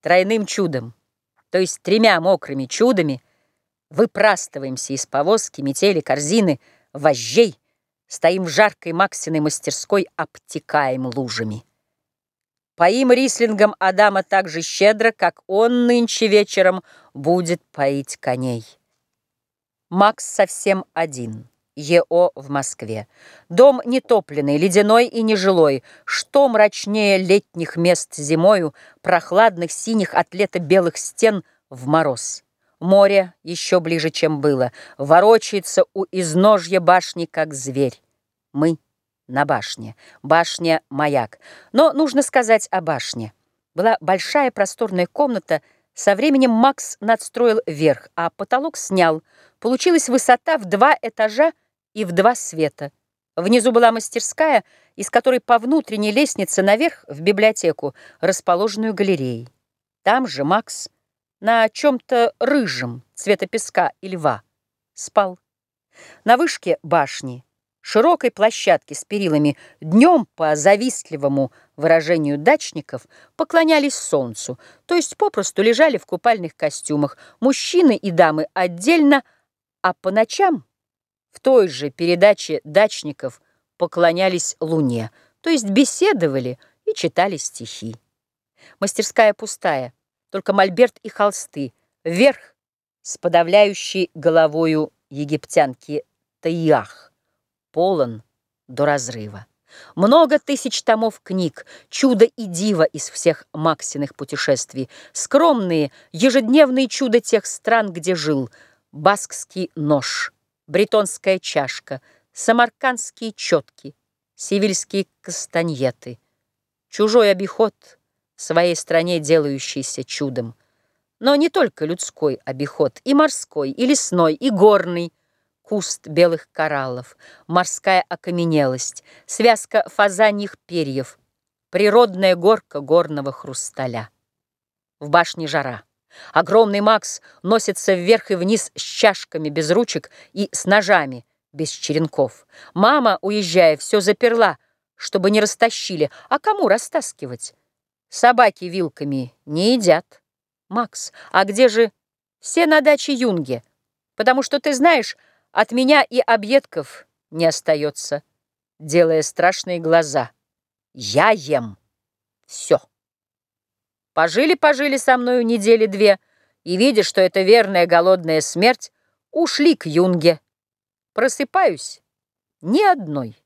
Тройным чудом, то есть тремя мокрыми чудами, Выпрастываемся из повозки, метели, корзины, вожжей, Стоим в жаркой Максиной мастерской, обтекаем лужами. Поим рислингом Адама так же щедро, как он нынче вечером будет поить коней. Макс совсем один. ЕО в Москве. Дом нетопленный, ледяной и нежилой. Что мрачнее летних мест зимою, прохладных синих от лета белых стен в мороз. Море еще ближе, чем было, ворочается у изножья башни, как зверь. Мы на башне. Башня — маяк. Но нужно сказать о башне. Была большая просторная комната, со временем Макс надстроил верх, а потолок снял. Получилась высота в два этажа и в два света. Внизу была мастерская, из которой по внутренней лестнице наверх в библиотеку, расположенную галереей. Там же Макс на чем-то рыжем цвета песка и льва спал. На вышке башни широкой площадки с перилами днем по завистливому выражению дачников поклонялись солнцу, то есть попросту лежали в купальных костюмах, мужчины и дамы отдельно, а по ночам в той же передаче дачников поклонялись луне, то есть беседовали и читали стихи. Мастерская пустая, только мольберт и холсты, вверх с подавляющей головою египтянки Таиах полон до разрыва. Много тысяч томов книг, чудо и диво из всех Максиных путешествий, скромные, ежедневные чудо тех стран, где жил, баскский нож, бретонская чашка, самаркандские четки, сивильские кастаньеты, чужой обиход в своей стране делающийся чудом. Но не только людской обиход, и морской, и лесной, и горный, куст белых кораллов, морская окаменелость, связка фазаньих перьев, природная горка горного хрусталя. В башне жара. Огромный Макс носится вверх и вниз с чашками без ручек и с ножами без черенков. Мама, уезжая, все заперла, чтобы не растащили. А кому растаскивать? Собаки вилками не едят. Макс, а где же все на даче Юнге? Потому что ты знаешь, от меня и объедков не остается, делая страшные глаза. Я ем все. Пожили-пожили со мною недели две, и, видя, что это верная голодная смерть, ушли к юнге. Просыпаюсь ни одной.